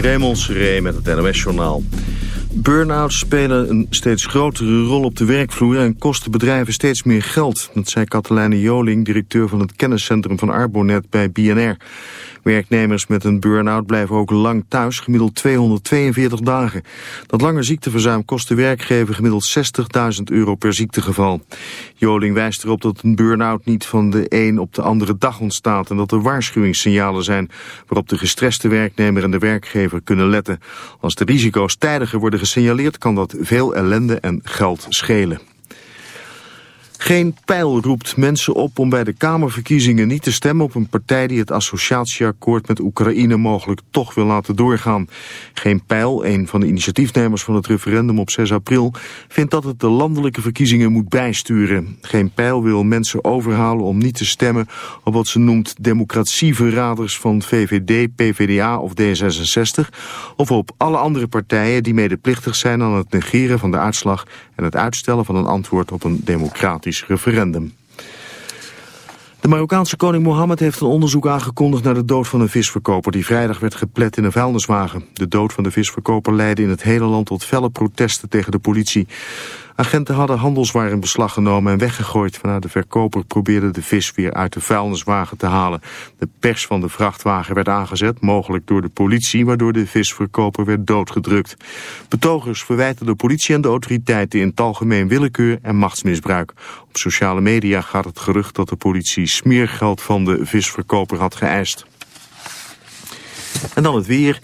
Raymond Seré met het NOS-journaal. Burn-outs spelen een steeds grotere rol op de werkvloer en kosten bedrijven steeds meer geld. Dat zei Katelijne Joling, directeur van het kenniscentrum van Arbonet bij BNR. Werknemers met een burn-out blijven ook lang thuis, gemiddeld 242 dagen. Dat lange ziekteverzuim kost de werkgever gemiddeld 60.000 euro per ziektegeval. Joling wijst erop dat een burn-out niet van de een op de andere dag ontstaat... en dat er waarschuwingssignalen zijn waarop de gestreste werknemer en de werkgever kunnen letten. Als de risico's tijdiger worden gesignaleerd kan dat veel ellende en geld schelen. Geen pijl roept mensen op om bij de Kamerverkiezingen niet te stemmen op een partij die het associatieakkoord met Oekraïne mogelijk toch wil laten doorgaan. Geen pijl, een van de initiatiefnemers van het referendum op 6 april, vindt dat het de landelijke verkiezingen moet bijsturen. Geen pijl wil mensen overhalen om niet te stemmen op wat ze noemt democratieverraders van VVD, PVDA of D66, of op alle andere partijen die medeplichtig zijn aan het negeren van de uitslag en het uitstellen van een antwoord op een democratisch referendum. De Marokkaanse koning Mohammed heeft een onderzoek aangekondigd naar de dood van een visverkoper die vrijdag werd geplet in een vuilniswagen. De dood van de visverkoper leidde in het hele land tot felle protesten tegen de politie. Agenten hadden handelswaar in beslag genomen en weggegooid. Vanuit de verkoper probeerde de vis weer uit de vuilniswagen te halen. De pers van de vrachtwagen werd aangezet, mogelijk door de politie, waardoor de visverkoper werd doodgedrukt. Betogers verwijten de politie en de autoriteiten in het algemeen willekeur en machtsmisbruik. Op sociale media gaat het gerucht dat de politie smeergeld van de visverkoper had geëist. En dan het weer.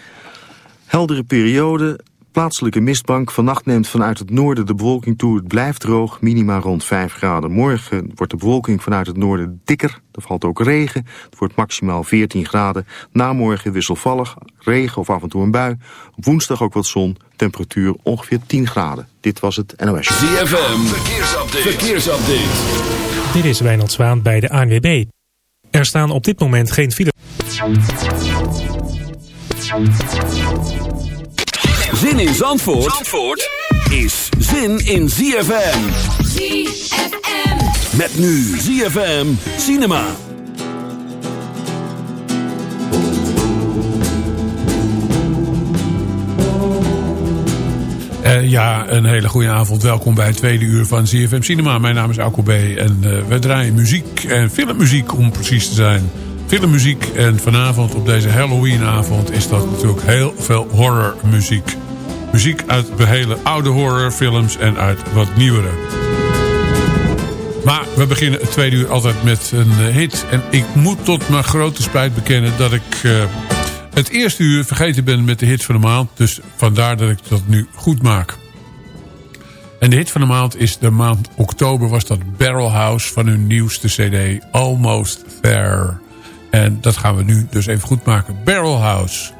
Heldere periode, Plaatselijke mistbank. Vannacht neemt vanuit het noorden de bewolking toe. Het blijft droog, minima rond 5 graden. Morgen wordt de bewolking vanuit het noorden dikker. Er valt ook regen. Het wordt maximaal 14 graden. Na morgen wisselvallig, regen of af en toe een bui. Op woensdag ook wat zon. Temperatuur ongeveer 10 graden. Dit was het NOS. ZFM, verkeersupdate. verkeersupdate. Dit is Wijnald Zwaan bij de ANWB. Er staan op dit moment geen files. Zin in Zandvoort, Zandvoort is zin in ZFM. ZFM. Met nu ZFM Cinema. Uh, ja, een hele goede avond. Welkom bij het tweede uur van ZFM Cinema. Mijn naam is Alko B. En uh, we draaien muziek en filmmuziek om precies te zijn. Filmmuziek en vanavond op deze Halloweenavond is dat natuurlijk heel veel horrormuziek. Muziek uit de hele oude horrorfilms en uit wat nieuwere. Maar we beginnen het tweede uur altijd met een eh, hit. En ik moet tot mijn grote spijt bekennen dat ik uh, het eerste uur vergeten ben met de hit van de maand. Dus vandaar dat ik dat nu goed maak. En de hit van de maand is de maand oktober was dat Barrel House van hun nieuwste cd Almost There. En dat gaan we nu dus even goed maken. Barrel House.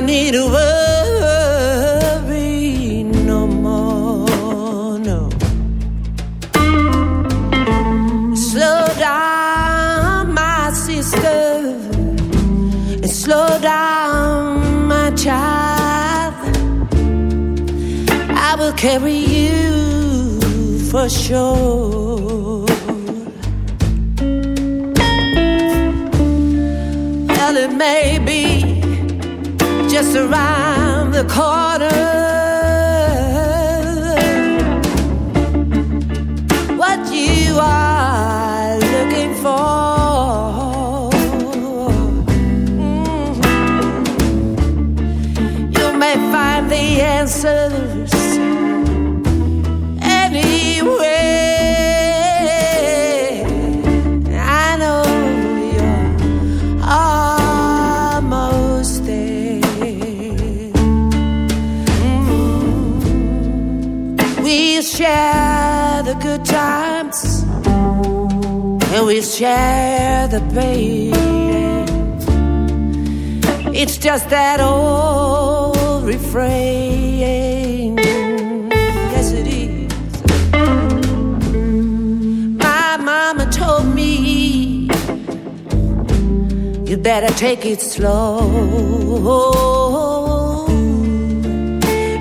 Need to worry no more. No. Slow down, my sister, and slow down, my child. I will carry you for sure. Corner. We share the pain. It's just that old refrain. Yes, it is. My mama told me you better take it slow.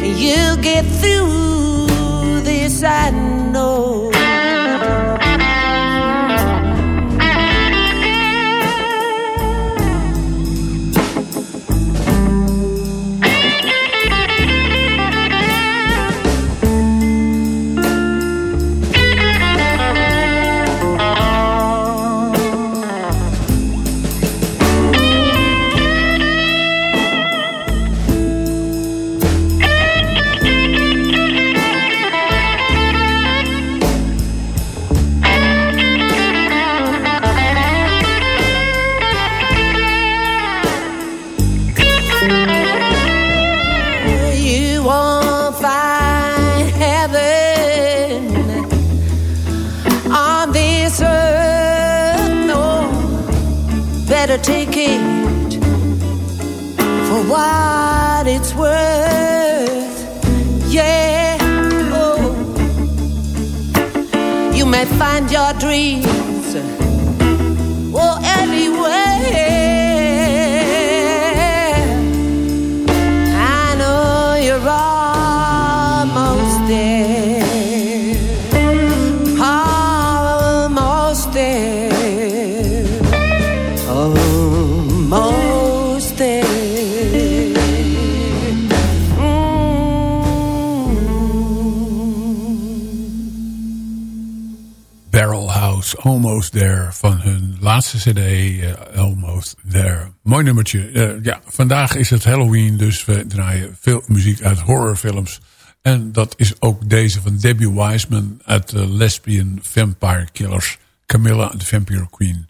You'll get through this, I know. Cd, eh, Almost There. Mooi nummertje. Eh, ja, vandaag is het Halloween, dus we draaien veel muziek uit horrorfilms. En dat is ook deze van Debbie Wiseman uit de Lesbian Vampire Killers. Camilla the Vampire Queen.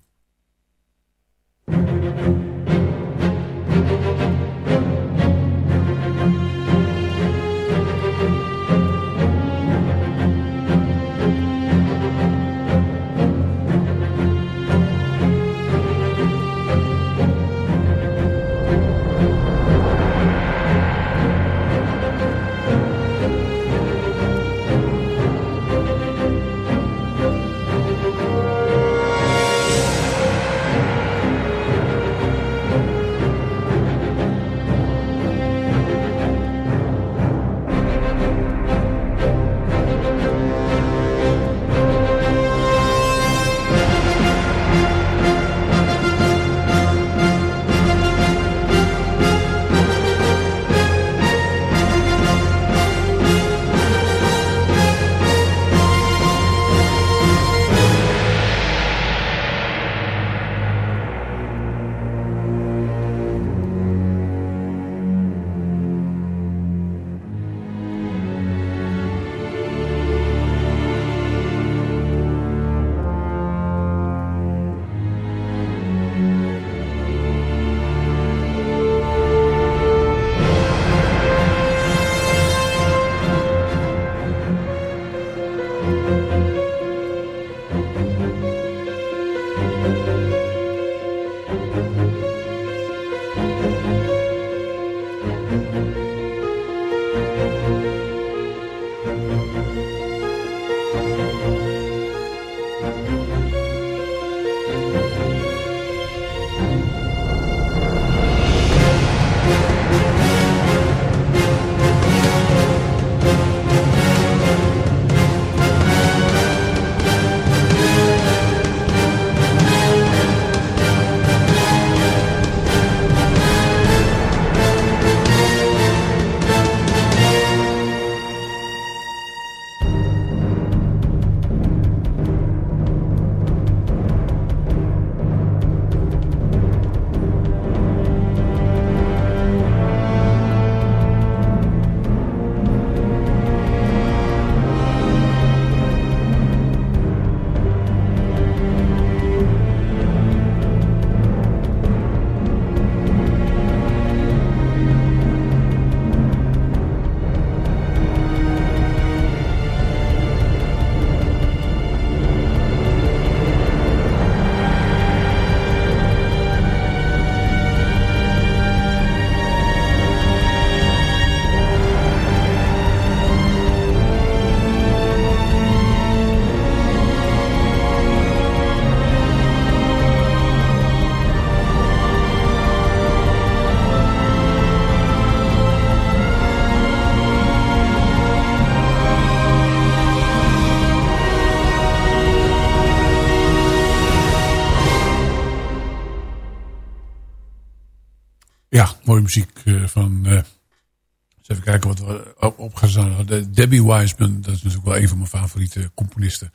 Muziek van... eens even kijken wat we op, staan. Debbie Wiseman, dat is natuurlijk wel een van mijn favoriete componisten.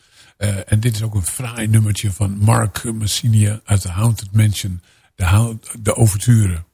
en dit is ook een fraai nummertje van Mark Messinia uit The Haunted Mansion. De, de overture.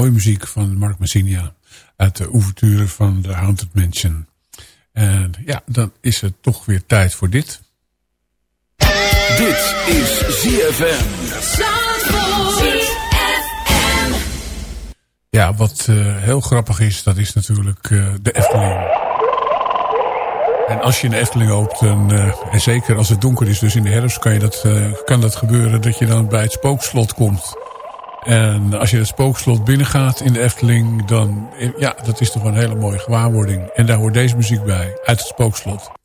Mooie muziek van Mark Massinia uit de ouverture van The Haunted Mansion. En ja, dan is het toch weer tijd voor dit. Dit is ZFM. Ja, wat uh, heel grappig is, dat is natuurlijk uh, de Efteling. En als je in de Efteling loopt, dan, uh, en zeker als het donker is, dus in de herfst, kan, je dat, kan dat gebeuren dat je dan bij het spookslot komt. En als je het spookslot binnengaat in de Efteling, dan, ja, dat is toch een hele mooie gewaarwording. En daar hoort deze muziek bij, uit het spookslot.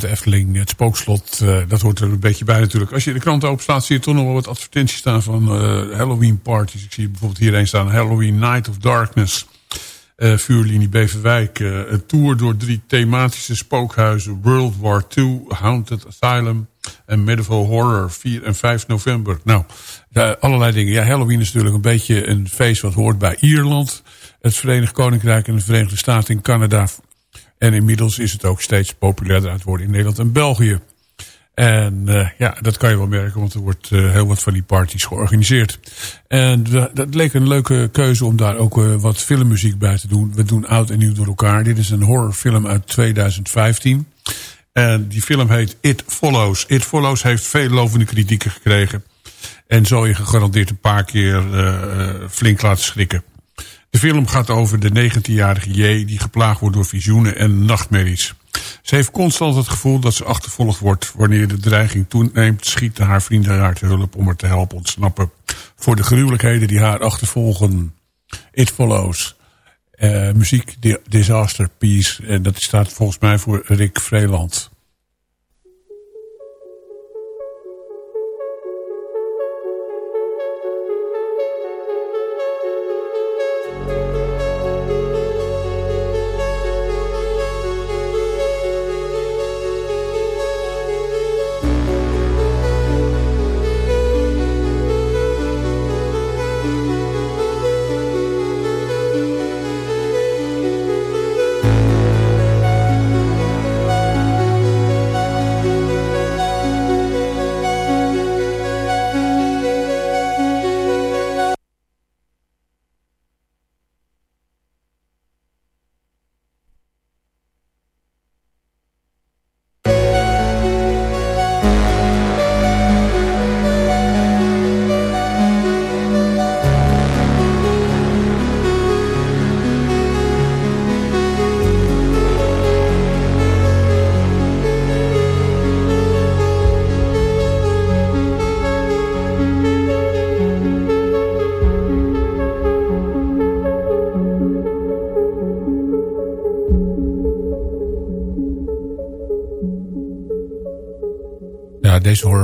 De Efteling. Het spookslot, uh, dat hoort er een beetje bij natuurlijk. Als je de krant open staat, zie je toch nog wel wat advertenties staan van uh, Halloween parties. Ik zie bijvoorbeeld hierheen staan Halloween Night of Darkness. uh, Vuurlinie Beverwijk. Een tour door drie thematische spookhuizen. World War II, Haunted Asylum en Medieval Horror. 4 en 5 november. Nou, allerlei dingen. Ja, Halloween is natuurlijk een beetje een feest wat hoort bij Ierland. Het Verenigd Koninkrijk en de Verenigde Staten in Canada. En inmiddels is het ook steeds populairder aan het worden in Nederland en België. En uh, ja, dat kan je wel merken, want er wordt uh, heel wat van die parties georganiseerd. En dat leek een leuke keuze om daar ook uh, wat filmmuziek bij te doen. We doen oud en nieuw door elkaar. Dit is een horrorfilm uit 2015. En die film heet It Follows. It Follows heeft veel lovende kritieken gekregen. En zal je gegarandeerd een paar keer flink laten schrikken. De film gaat over de 19-jarige J die geplaagd wordt door visioenen en nachtmerries. Ze heeft constant het gevoel dat ze achtervolgd wordt. Wanneer de dreiging toeneemt, schieten haar vrienden haar te hulp om haar te helpen ontsnappen. Voor de gruwelijkheden die haar achtervolgen. It Follows. Uh, muziek Disaster Peace. En dat staat volgens mij voor Rick Vreeland.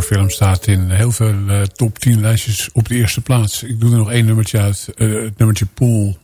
Horrorfilm staat in heel veel uh, top 10 lijstjes op de eerste plaats. Ik doe er nog één nummertje uit. Uh, het nummertje Pool.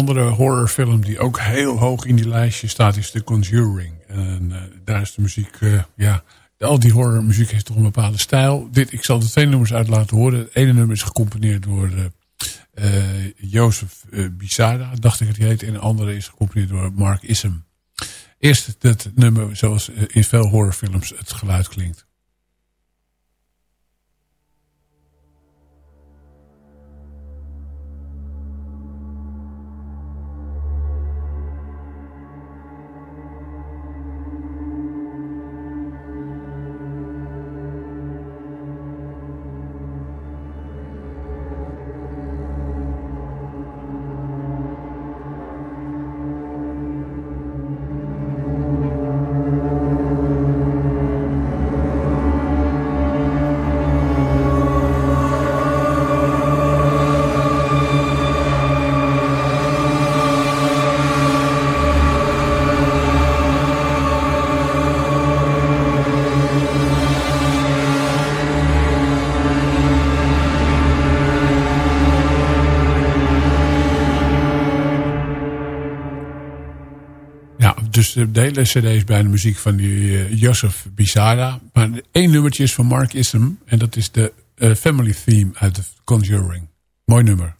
Andere horrorfilm die ook heel hoog in die lijstje staat is The Conjuring. En uh, daar is de muziek, uh, ja, al die horrormuziek heeft toch een bepaalde stijl. Dit, ik zal de twee nummers uit laten horen. Het ene nummer is gecomponeerd door uh, Jozef Bisada, dacht ik het heet. En de andere is gecomponeerd door Mark Issem. Eerst het nummer zoals in veel horrorfilms het geluid klinkt. De, hele cd is bijna muziek van die uh, Joseph Bizarra. Maar één nummertje is van Mark Ism. En dat is de uh, family theme uit Conjuring. Mooi nummer.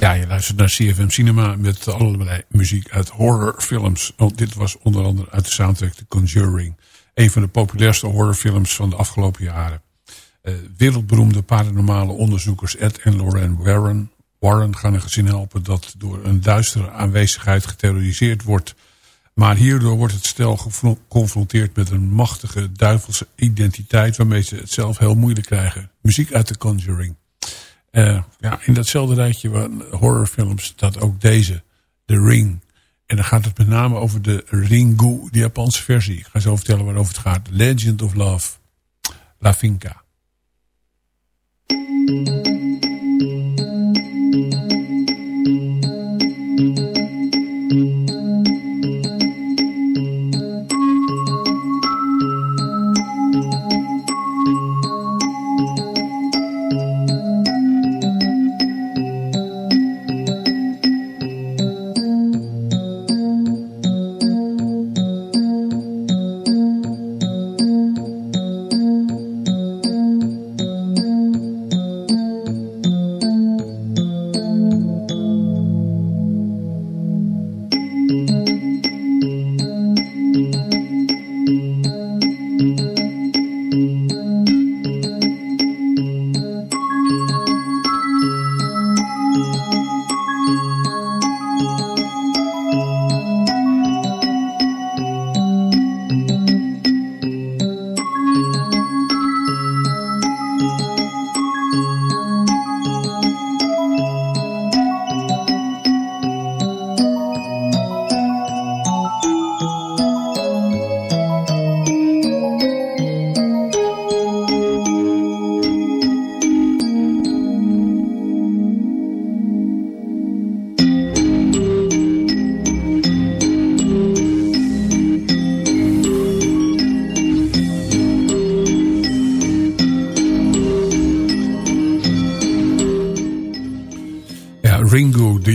Ja, je luistert naar CFM Cinema met allerlei muziek uit horrorfilms. Want dit was onder andere uit de soundtrack The Conjuring. Een van de populairste horrorfilms van de afgelopen jaren. Uh, wereldberoemde paranormale onderzoekers Ed en Lorraine Warren, Warren gaan een gezin helpen dat door een duistere aanwezigheid geterroriseerd wordt. Maar hierdoor wordt het stel geconfronteerd met een machtige duivelse identiteit... waarmee ze het zelf heel moeilijk krijgen. Muziek uit The Conjuring. Uh, ja, in datzelfde rijtje van horrorfilms staat ook deze, The Ring. En dan gaat het met name over de Ringu, de Japanse versie. Ik ga zo vertellen waarover het gaat. Legend of Love, La Finca.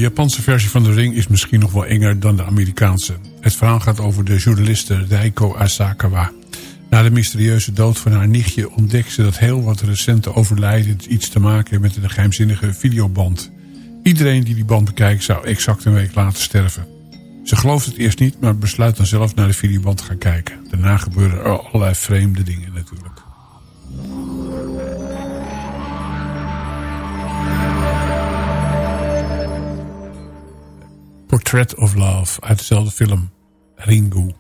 Japanse versie van de ring is misschien nog wel enger dan de Amerikaanse. Het verhaal gaat over de journaliste Reiko Asakawa. Na de mysterieuze dood van haar nichtje ontdekt ze dat heel wat recente overlijden iets te maken heeft met een geheimzinnige videoband. Iedereen die die band bekijkt zou exact een week later sterven. Ze gelooft het eerst niet, maar besluit dan zelf naar de videoband te gaan kijken. Daarna gebeuren er allerlei vreemde dingen natuurlijk. Portrait of Love uit dezelfde film Ringu.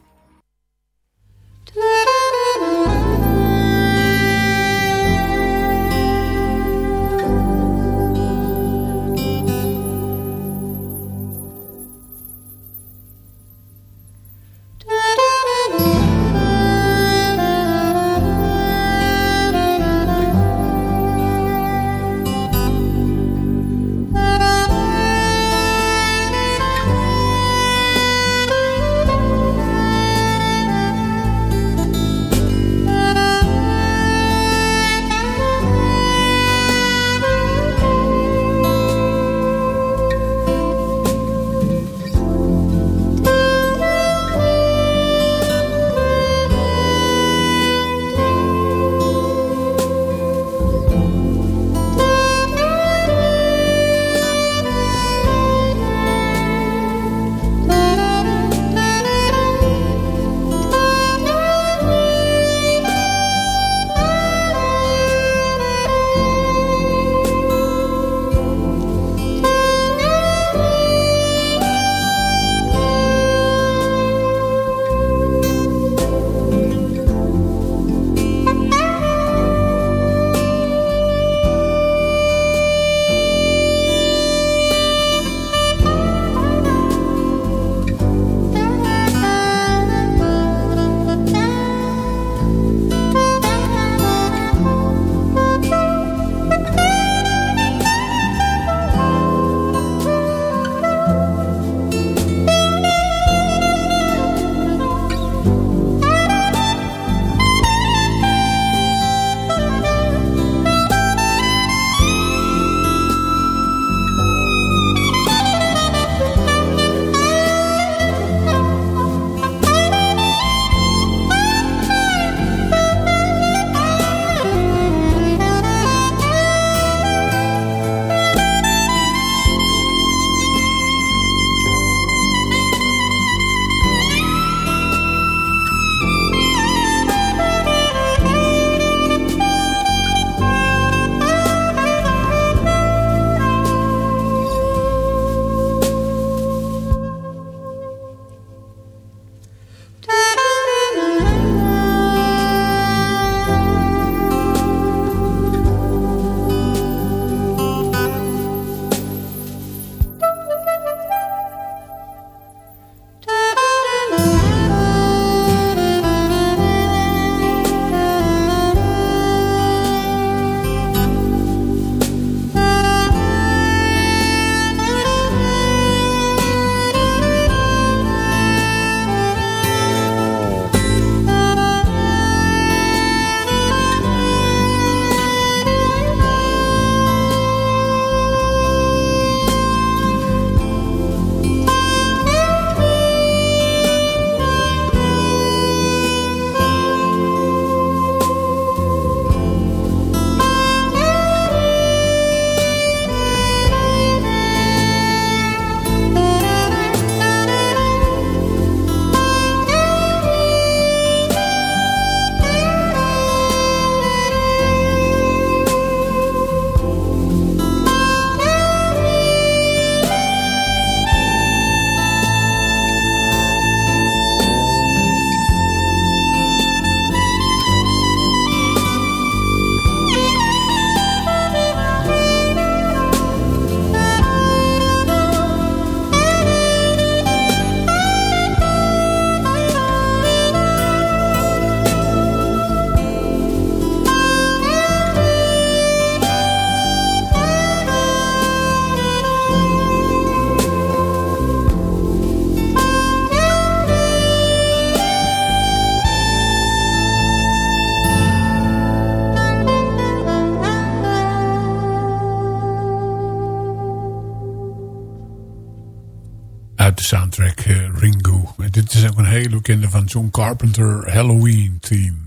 Hele bekende van John Carpenter Halloween theme.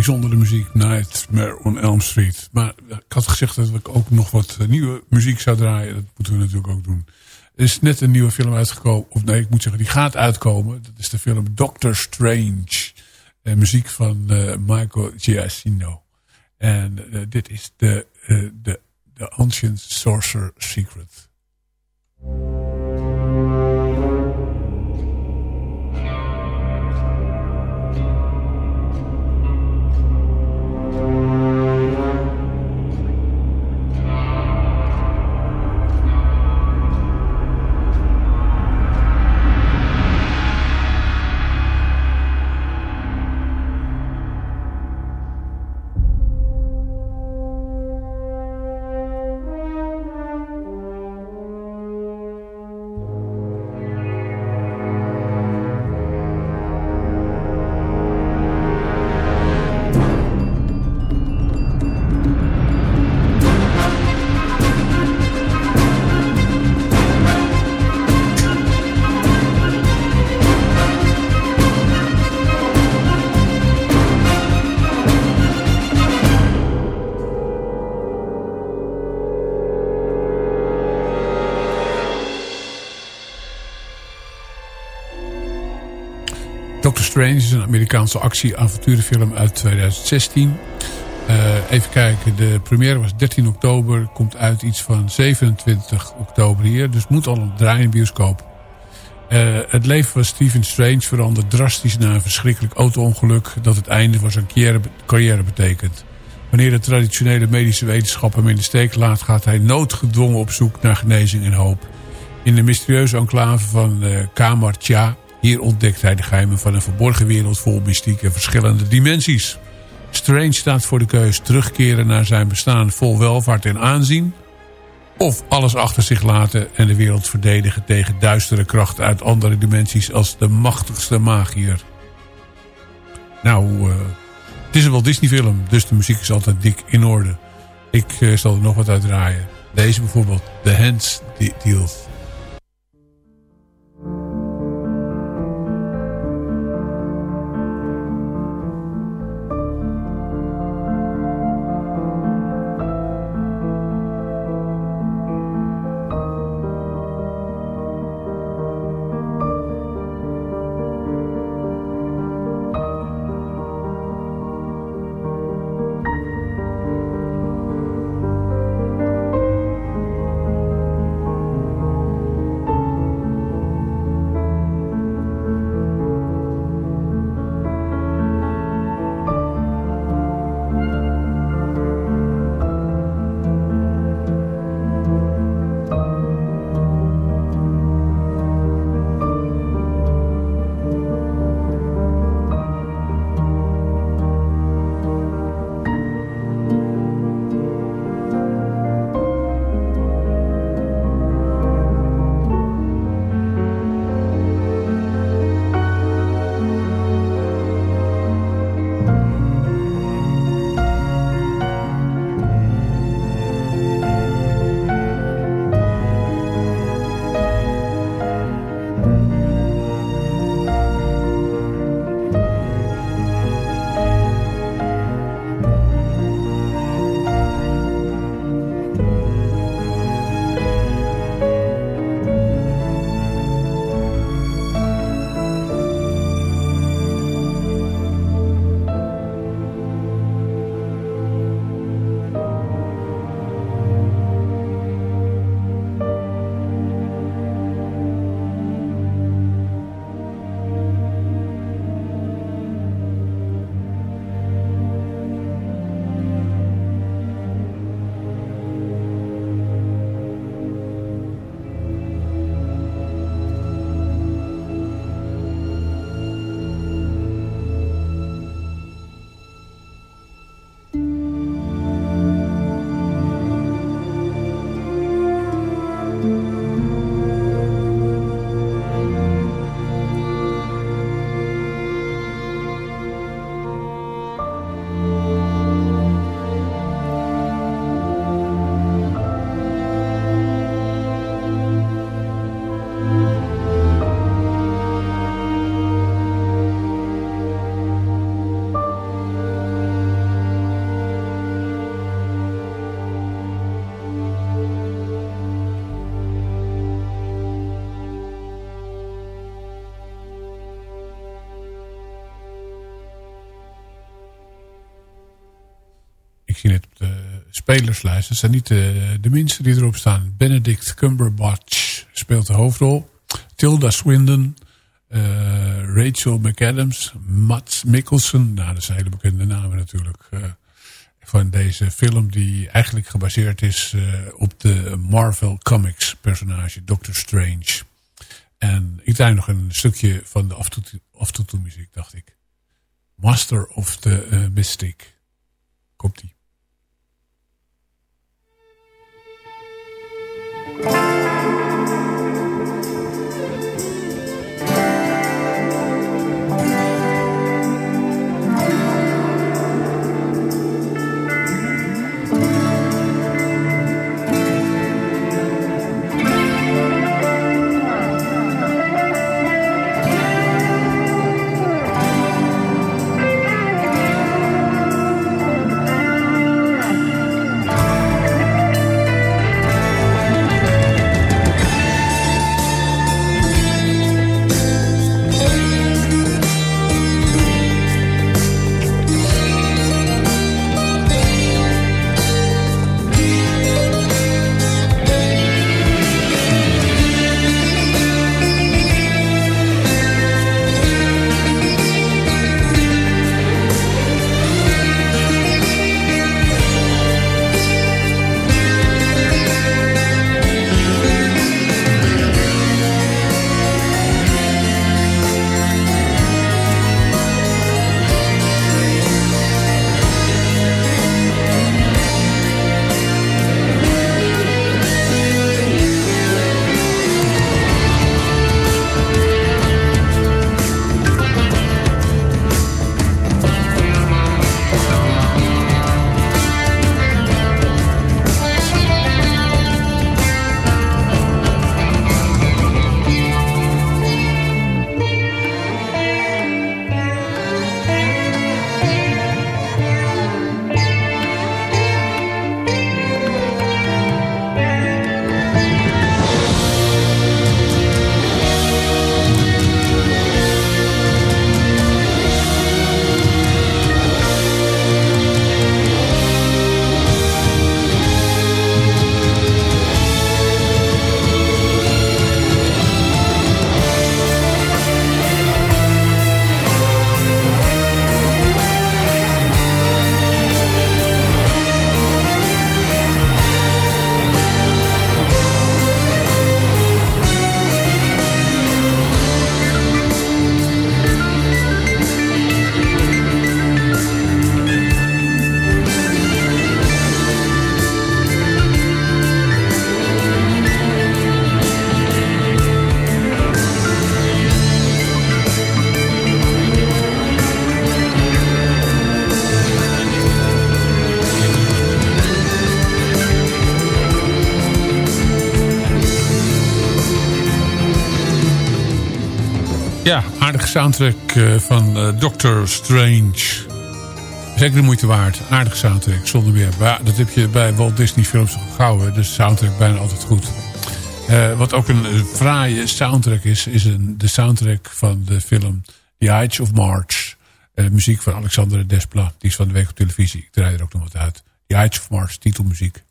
bijzondere muziek. Nightmare on Elm Street. Maar ik had gezegd dat ik ook nog wat eh, nieuwe muziek zou draaien. Dat moeten we natuurlijk ook doen. Er is net een nieuwe film uitgekomen. Of nee, ik moet zeggen, die gaat uitkomen. Dat is de film Doctor Strange. En muziek van uh, Michael Giacchino. En dit is de, de, de Ancient Sorcerer Secret. Strange is een Amerikaanse actie-avonturenfilm uit 2016. Uh, even kijken, de première was 13 oktober. Komt uit iets van 27 oktober hier. Dus moet al een draaien in bioscoop. Uh, het leven van Stephen Strange verandert drastisch na een verschrikkelijk auto-ongeluk... dat het einde van zijn carrière, betekent. Wanneer de traditionele medische wetenschap hem in de steek laat... gaat hij noodgedwongen op zoek naar genezing en hoop. In de mysterieuze enclave van uh, Kamartja... hier ontdekt hij de geheimen van een verborgen wereld... vol mystiek en verschillende dimensies. Strange staat voor de keus terugkeren naar zijn bestaan vol welvaart en aanzien... of alles achter zich laten en de wereld verdedigen tegen duistere krachten uit andere dimensies als de machtigste magier. Nou, uh, het is een Walt Disney film, dus de muziek is altijd dik in orde. Ik uh, zal er nog wat uit draaien. Deze bijvoorbeeld, The Hands Deal. Spelerslijst. Dat zijn niet de, de minste die erop staan. Benedict Cumberbatch speelt de hoofdrol. Tilda Swindon. Uh, Rachel McAdams. Mats Mikkelsen. Nou, dat zijn hele bekende namen natuurlijk. Uh, van deze film die eigenlijk gebaseerd is op de Marvel Comics personage Doctor Strange. En ik draai nog een stukje van de aftoeto muziek, dacht ik. Master of the Mystic. Komt-ie. Ja, aardige soundtrack uh, van uh, Doctor Strange. Zeker de moeite waard. Aardige soundtrack, zonder meer. Dat heb je bij Walt Disney films gauw. Dus soundtrack bijna altijd goed. Uh, wat ook een fraaie soundtrack is, is een, de soundtrack van de film The Heights of March. muziek van Alexander Desplat. Die is van de week op televisie. Ik draai er ook nog wat uit. The Heights of March, titelmuziek.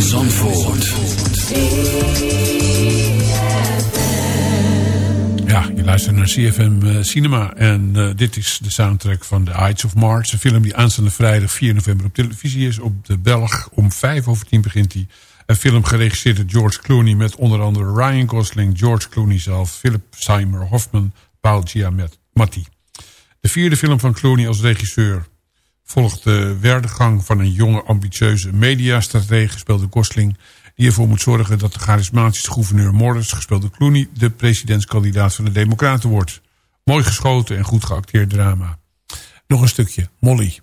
Zandvoort. Ja, je luistert naar CFM eh, Cinema. En uh, dit is de soundtrack van The Ides of March. Een film die aanstaande vrijdag 4 november op televisie is. Op de Belg om 5 over 10 begint hij. Een film geregisseerd door George Clooney... met onder andere Ryan Gosling, George Clooney zelf... Philip Seymour Hoffman, Paul Giamatti. De vierde film van Clooney als regisseur volgt de werdegang van een jonge ambitieuze mediastratege door Gosling... die ervoor moet zorgen dat de charismatische gouverneur Morris, door Clooney... de presidentskandidaat van de Democraten wordt. Mooi geschoten en goed geacteerd drama. Nog een stukje, Molly.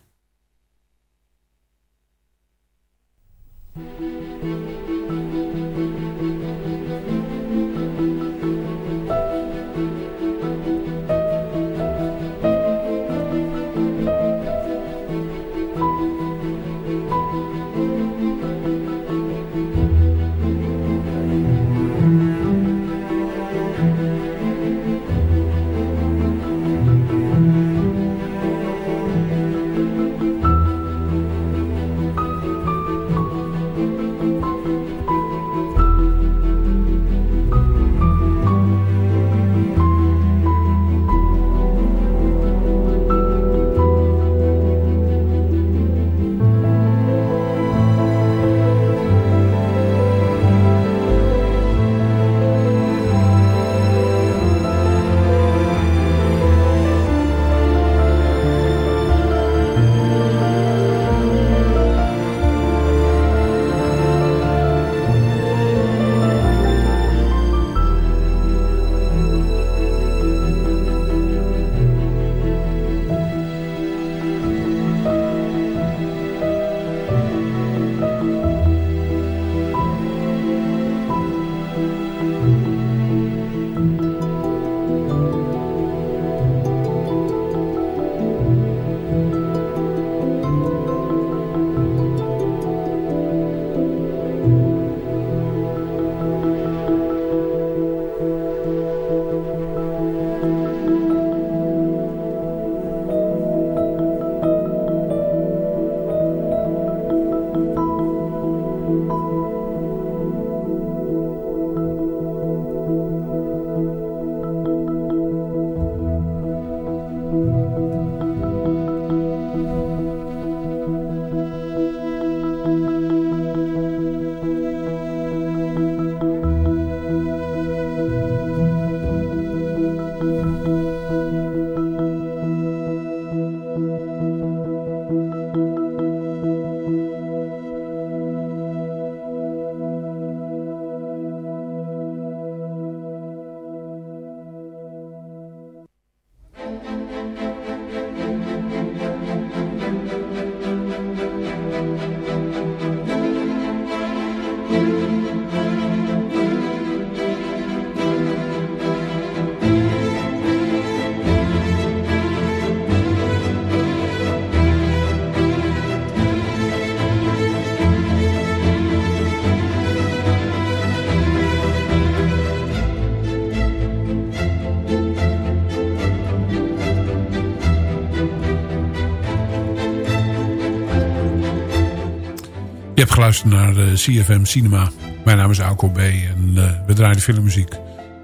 Naar uh, CFM Cinema. Mijn naam is Alco B. En uh, we draaien filmmuziek.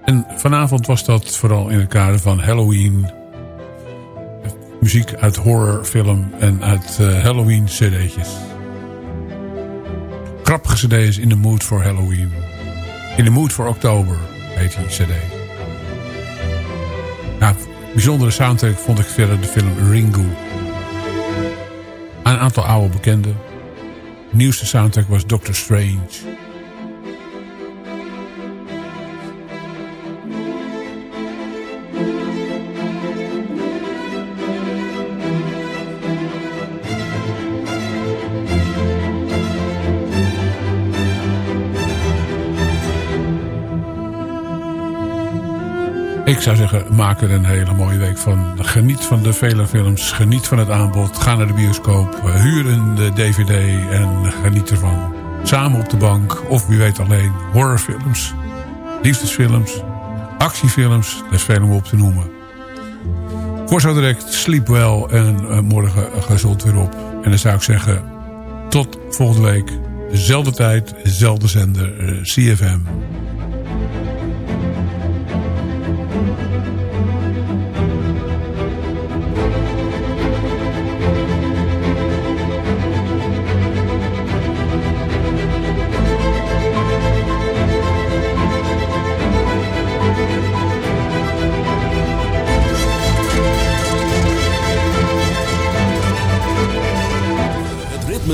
En vanavond was dat vooral in het kader van Halloween. Muziek uit horrorfilm en uit uh, Halloween cd'tjes. Grappige cd's in the mood for Halloween. In the mood for oktober heet die cd. Bijzondere soundtrack vond ik verder de film Ringu. Een aantal oude bekenden. Nieuwste soundtrack was Doctor Strange. Zou zeggen, maak er een hele mooie week van. Geniet van de vele films, geniet van het aanbod. Ga naar de bioscoop, huur een dvd en geniet ervan. Samen op de bank, of wie weet alleen, horrorfilms, liefdesfilms, actiefilms. Er is veel om op te noemen. Voor zo direct, sleep wel en uh, morgen gezond weer op. En dan zou ik zeggen, tot volgende week. Zelfde tijd, zelfde zender, uh, CFM.